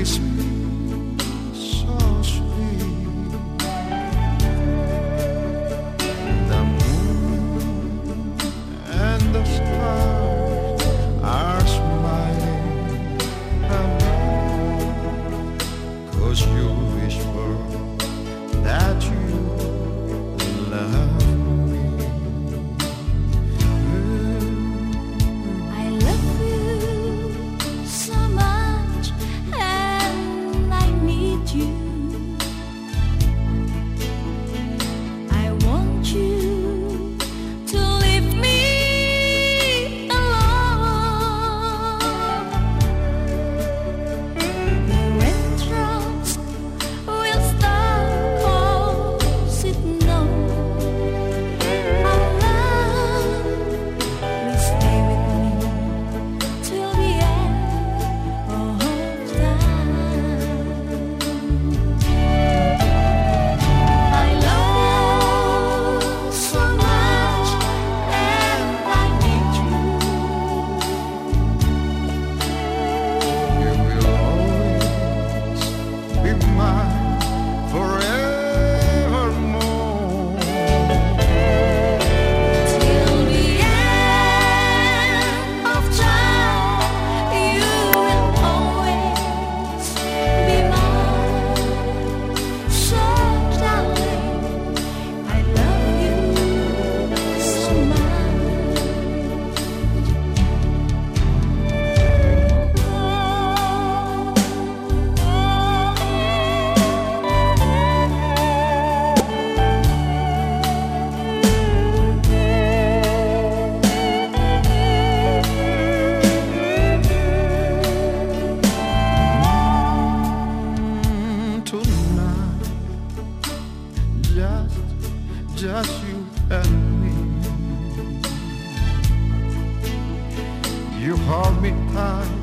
kiss just you and me. You hold me tight.